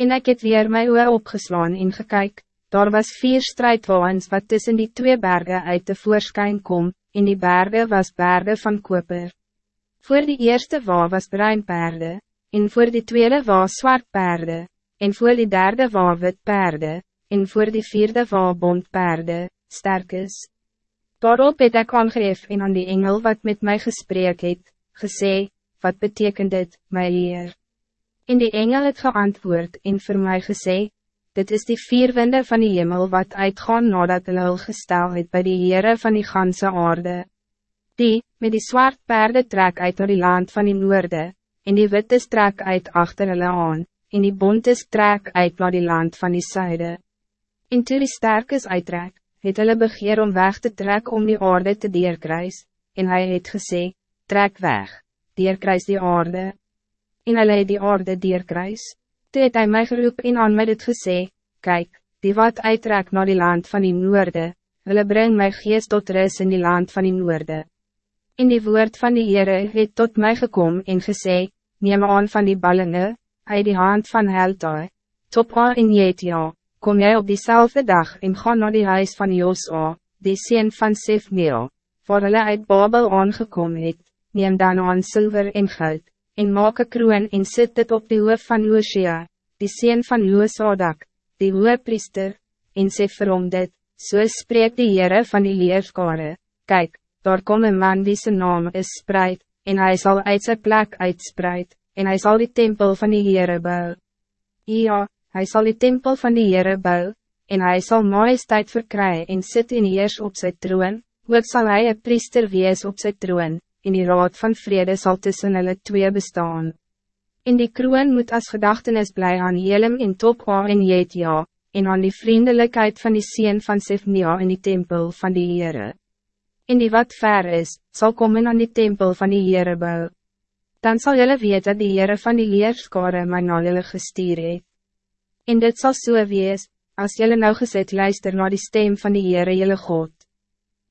En ik het weer my oor opgeslaan en gekyk, daar was vier strijdwaans wat tussen die twee bergen uit de voorschijn kom, en die bergen was bergen van koper. Voor die eerste wa was bruin perde, en voor die tweede wa zwart perde, en voor die derde wa wit perde, en voor die vierde wa bont perde, sterk is. Daarop het ek aangeef en aan die engel wat met mij gesprek het, gesê, wat betekent dit, my Heer? En die engel het geantwoord en voor mij gesê, dit is die vier winde van die hemel wat uitgaan nadat hulle hul gestel het by die Heere van die ganse aarde. Die, met die zwart perde trek uit naar die land van die noorde, en die witte trek uit achter hulle aan, en die bonte trek uit naar die land van die zuide. En toe die sterkes uittrek, het hulle begeer om weg te trek om die aarde te deerkruis, en hij het gesê, trek weg deerkruis die aarde. En hulle het die aarde deerkruis. Toe het hy my geroep en aan my dit gesê, Kijk, die wat uittrek naar die land van die noorde, hulle bring my geest tot rus in die land van die noorde. En die woord van die Heere het tot mij gekom en gesê, Neem aan van die ballingen, uit die hand van Heltaai, top aan in Jetia, kom jij op diezelfde dag en ga naar die huis van Josua, die sien van Sefmeo, waar hulle uit Babel aangekomen het, neem dan aan zilver en goud, en maak een kroon en sit dit op die hoof van Oosea, die sien van Oosadak, die priester, en sê vir hom dit, so spreek die Heere van die leerskare, kyk, daar kom een man die zijn naam is spreid, en hij zal uit zijn plek uitspreid, en hij zal die tempel van die Heere bou. Ja, hij zal die tempel van die Heere bou, en hij zal majesteit verkrijgen en sit in heers op zijn troon, ook zal hij een priester wees op zijn troon, en die raad van vrede zal tussen hulle twee bestaan. In die kroon moet als gedachtenis blij aan Jelem in Topha en Jetia, en aan die vriendelijkheid van die sien van Sefnia in die tempel van die Heere. In die wat ver is, zal komen aan die tempel van die Heere bou. Dan zal jullie weten dat die Heere van die leerskare my na julle gestuur het. En dit zal so wees, als jullie nou gezet luister naar die stem van die Heere jullie God.